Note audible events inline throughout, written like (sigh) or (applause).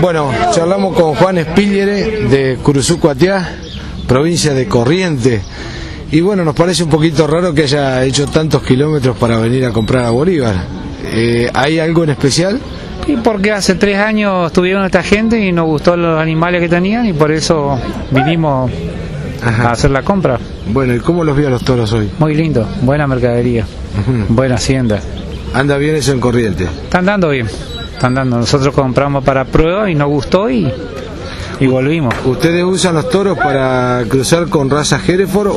Bueno, charlamos con Juan Espillere de Curuzú Cuatiá, provincia de Corrientes. Y bueno, nos parece un poquito raro que haya hecho tantos kilómetros para venir a comprar a Bolívar. Eh, ¿Hay algo en especial? Y porque hace tres años estuvieron esta gente y nos gustó los animales que tenían y por eso vinimos Ajá. a hacer la compra. Bueno, ¿y cómo los vio a los toros hoy? Muy lindo, buena mercadería, buena hacienda. Anda bien eso en Corrientes. Están dando bien, están dando. Nosotros compramos para prueba y nos gustó y, y volvimos. ¿Ustedes usan los toros para cruzar con raza Hereford o,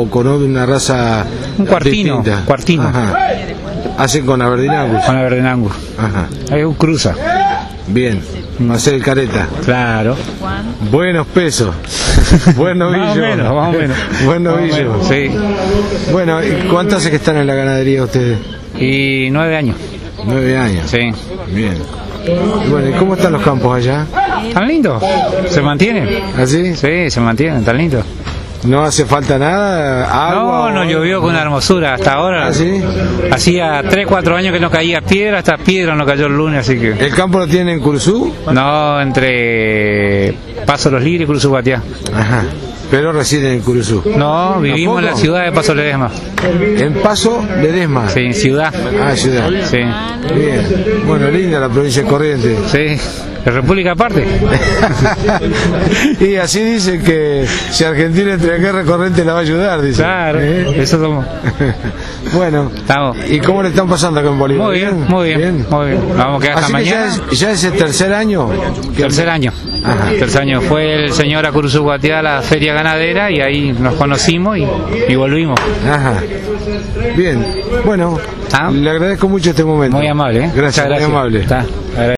o con una raza Un cuartino, distinta? cuartino. Ajá. Hacen con Aberdeen Con Verdenangus. Ajá. Hay un cruza. Bien. El careta. Claro. Buenos pesos. (laughs) Buen novillo. Más o menos, más o menos. (laughs) Buen novillo. menos, Sí. Bueno, ¿y cuánto hace que están en la ganadería ustedes? Y nueve años. Nueve años. Sí. Bien. Bueno, ¿y cómo están los campos allá? ¿Tan lindo? ¿Se mantiene? ¿Así? Sí, se mantiene, tan lindo. ¿No hace falta nada? ¿Agua? No, no llovió con una hermosura hasta ahora. ¿Ah, sí? Hacía 3, 4 años que no caía piedra, hasta piedra no cayó el lunes, así que... ¿El campo lo tienen en Curzú? No, entre Paso Los Libres y Cruz Guatiá. Ajá. Pero residen en Curuzú. No, vivimos en la ciudad de Paso Ledesma. En Paso Ledesma. Sí, ciudad. Ah, ciudad. Sí, Bien. Bueno, linda la provincia de Corrientes. sí. ¿La República aparte? (laughs) y así dicen que si Argentina entre en guerra Corrientes la va a ayudar, dice. Claro, ¿Eh? eso somos. (laughs) bueno, Estamos. ¿y cómo le están pasando acá en Bolivia? Muy bien, muy bien, muy bien. Vamos a quedar hasta Así que ya mañana. es, ya es el tercer año. Tercer año. Ajá. Tercer año. Fue el señor a Cruz Guatiá a la feria ganadera y ahí nos conocimos y, y volvimos. Ajá. Bien. Bueno, Ah. le agradezco mucho este momento. Muy amable, ¿eh? Gracias, Muchas muy amable. Está.